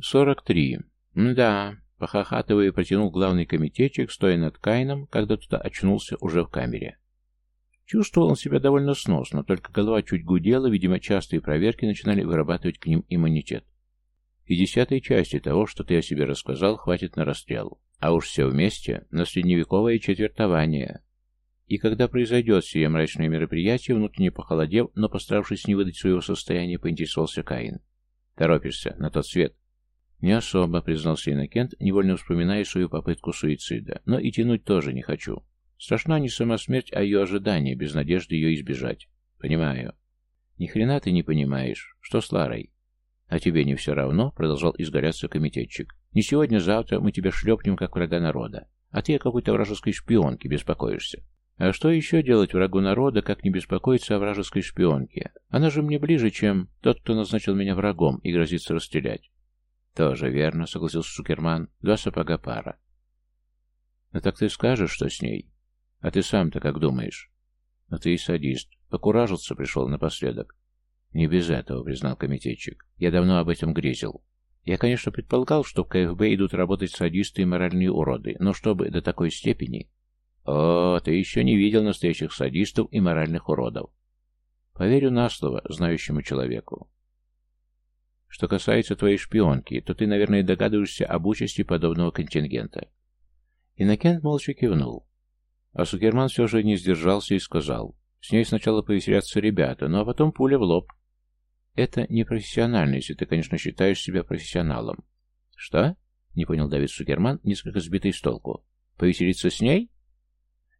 Сорок три. Да, похохатывая, протянул главный комитетчик, стоя над Кайном, когда тот очнулся уже в камере. Чувствовал он себя довольно сносно, только голова чуть гудела, видимо, частые проверки начинали вырабатывать к ним иммунитет. И десятой части того, что ты о себе рассказал, хватит на расстрел. А уж все вместе на средневековое четвертование. И когда произойдет сие мрачное мероприятие, внутренне похолодев, но постаравшись не выдать своего состояния, поинтересовался Каин. «Торопишься на тот свет?» «Не особо», — признался Иннокент, невольно вспоминая свою попытку суицида. «Но и тянуть тоже не хочу. Страшна не сама смерть, а ее ожидание, без надежды ее избежать. Понимаю». «Ни хрена ты не понимаешь. Что с Ларой?» «А тебе не все равно?» — продолжал изгоряться комитетчик. «Не сегодня-завтра мы тебя шлепнем, как врага народа. А ты о какой-то вражеской шпионке беспокоишься. А что еще делать врагу народа, как не беспокоиться о вражеской шпионке? Она же мне ближе, чем тот, кто назначил меня врагом и грозится расстрелять. Тоже верно, согласился Шукерман. Два сапога пара. Ну так ты скажешь, что с ней? А ты сам-то как думаешь? Ну ты и садист. Покуражиться пришел напоследок. Не без этого, признал комитетчик. Я давно об этом грезил. Я, конечно, предполагал, что в КФБ идут работать садисты и моральные уроды, но чтобы до такой степени... О, ты еще не видел настоящих садистов и моральных уродов. Поверю на слово знающему человеку. Что касается твоей шпионки, то ты, наверное, догадываешься об участи подобного контингента. Иннокент молча кивнул. А Сукерман все же не сдержался и сказал. С ней сначала повеселятся ребята, ну а потом пуля в лоб. Это непрофессионально, если ты, конечно, считаешь себя профессионалом. Что? Не понял Давид Сукерман, несколько сбитый с толку. Повеселиться с ней?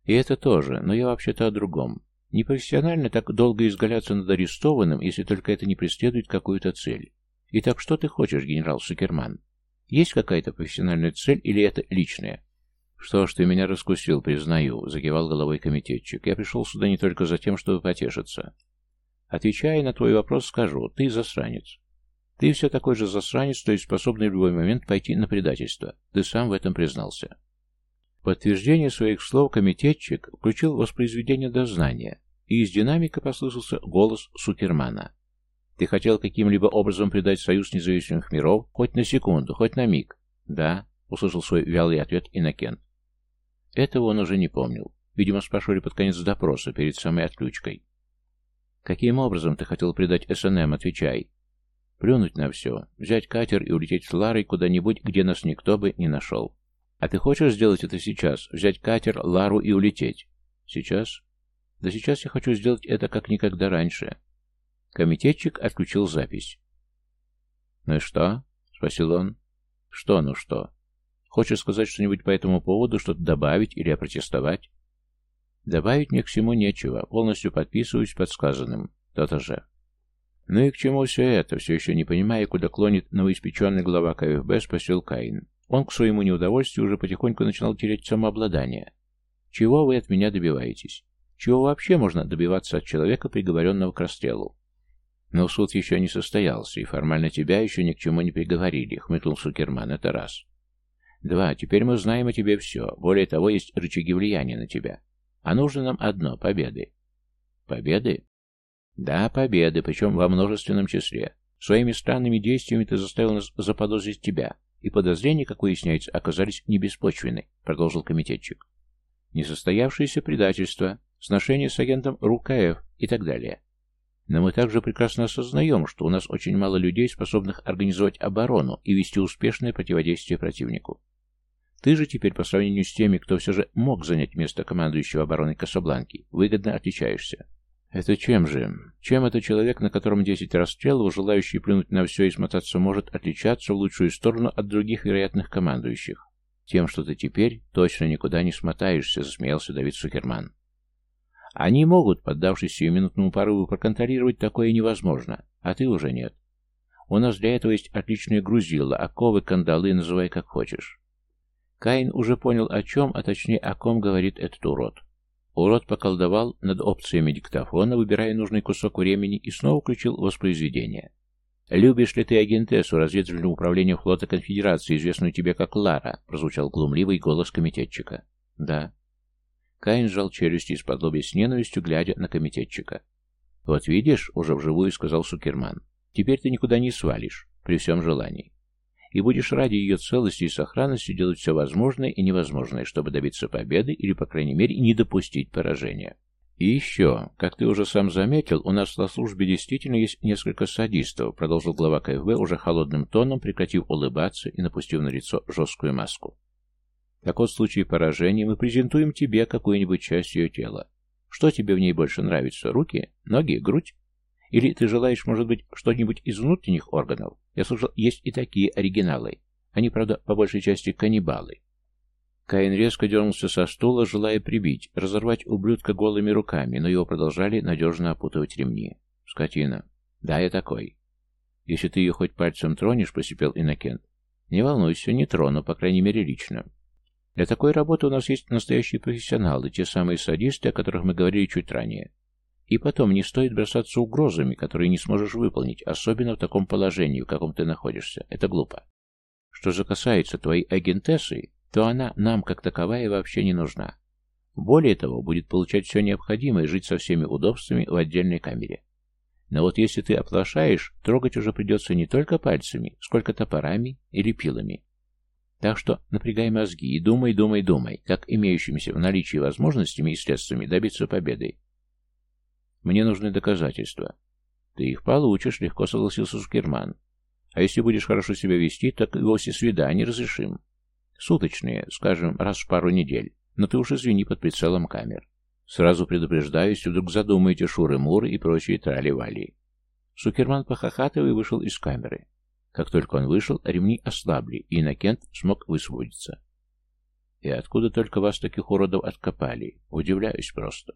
И это тоже, но я вообще-то о другом. Непрофессионально так долго изгаляться над арестованным, если только это не преследует какую-то цель. Итак, что ты хочешь, генерал Сукерман? Есть какая-то профессиональная цель или это личная? Что ж, ты меня раскусил, признаю, загивал головой комитетчик. Я пришел сюда не только за тем, чтобы потешиться. Отвечая на твой вопрос, скажу, ты засранец. Ты все такой же засранец, то есть способный в любой момент пойти на предательство. Ты сам в этом признался подтверждение своих слов комитетчик включил воспроизведение дознания, и из динамика послышался голос Сукермана. «Ты хотел каким-либо образом предать Союз независимых миров, хоть на секунду, хоть на миг?» «Да», — услышал свой вялый ответ Иннокент. Этого он уже не помнил. Видимо, спрашивали под конец допроса, перед самой отключкой. «Каким образом ты хотел предать СНМ? Отвечай». «Плюнуть на все, взять катер и улететь с Ларой куда-нибудь, где нас никто бы не нашел». А ты хочешь сделать это сейчас? Взять катер, Лару и улететь? Сейчас? Да сейчас я хочу сделать это как никогда раньше. Комитетчик отключил запись. «Ну и что?» — спросил он. «Что, ну что? Хочешь сказать что-нибудь по этому поводу, что-то добавить или опротестовать?» «Добавить мне к всему нечего. Полностью подписываюсь под сказанным. То-то же». «Ну и к чему все это?» Все еще не понимая, куда клонит новоиспеченный глава КФБ, спросил Каин. Он к своему неудовольствию уже потихоньку начинал терять самообладание. Чего вы от меня добиваетесь? Чего вообще можно добиваться от человека, приговоренного к расстрелу? Но суд еще не состоялся, и формально тебя еще ни к чему не приговорили, хмыкнул Сукерман, это раз. Два, теперь мы знаем о тебе все, более того, есть рычаги влияния на тебя. А нужно нам одно — победы. Победы? Да, победы, причем во множественном числе. Своими странными действиями ты заставил нас заподозрить тебя, и подозрения, как выясняется, оказались не беспочвенны, продолжил комитетчик. Несостоявшееся предательство, сношение с агентом РУКФ и так далее. Но мы также прекрасно осознаем, что у нас очень мало людей, способных организовать оборону и вести успешное противодействие противнику. Ты же теперь, по сравнению с теми, кто все же мог занять место командующего обороной Касабланки, выгодно отличаешься. Это чем же? Чем этот человек, на котором десять расстрелов, желающий плюнуть на все и смотаться, может отличаться в лучшую сторону от других вероятных командующих? Тем, что ты теперь точно никуда не смотаешься, засмеялся Давид Сукерман. Они могут, поддавшись сиюминутному порыву, проконтролировать такое невозможно, а ты уже нет. У нас для этого есть отличные грузила, оковы, кандалы, называй как хочешь. Каин уже понял о чем, а точнее о ком говорит этот урод. Урод поколдовал над опциями диктофона, выбирая нужный кусок времени, и снова включил воспроизведение. «Любишь ли ты агентессу разведывательного управления флота Конфедерации, известную тебе как Лара?» прозвучал глумливый голос комитетчика. «Да». Каин сжал челюсти из-под лоби с ненавистью, глядя на комитетчика. «Вот видишь», — уже вживую сказал Сукерман, — «теперь ты никуда не свалишь, при всем желании. и будешь ради ее целости и сохранности делать все возможное и невозможное, чтобы добиться победы или, по крайней мере, не допустить поражения. И еще, как ты уже сам заметил, у нас на службе действительно есть несколько садистов, продолжил глава КФБ уже холодным тоном, прекратив улыбаться и напустив на лицо жесткую маску. Так вот, в случае поражения мы презентуем тебе какую-нибудь часть ее тела. Что тебе в ней больше нравится? Руки? Ноги? Грудь? Или ты желаешь, может быть, что-нибудь из внутренних органов? Я слышал, есть и такие оригиналы. Они, правда, по большей части каннибалы. Каин резко дернулся со стула, желая прибить, разорвать ублюдка голыми руками, но его продолжали надежно опутывать ремни. Скотина. Да, я такой. Если ты ее хоть пальцем тронешь, посипел Иннокент. Не волнуйся, не трону, по крайней мере, лично. Для такой работы у нас есть настоящие профессионалы, те самые садисты, о которых мы говорили чуть ранее. И потом, не стоит бросаться угрозами, которые не сможешь выполнить, особенно в таком положении, в каком ты находишься. Это глупо. Что же касается твоей агентессы, то она нам, как таковая, вообще не нужна. Более того, будет получать все необходимое жить со всеми удобствами в отдельной камере. Но вот если ты оплошаешь, трогать уже придется не только пальцами, сколько топорами или пилами. Так что напрягай мозги и думай, думай, думай, как имеющимися в наличии возможностями и средствами добиться победы. Мне нужны доказательства. Ты их получишь, легко согласился Шукерман. А если будешь хорошо себя вести, так и вовсе свидание разрешим. Суточные, скажем, раз в пару недель. Но ты уж извини под прицелом камер. Сразу предупреждаю, если вдруг задумаете шуры-муры и прочие трали-вали. Сукерман похохатывал и вышел из камеры. Как только он вышел, ремни ослабли, и Иннокент смог высвободиться. И откуда только вас таких уродов откопали? Удивляюсь просто.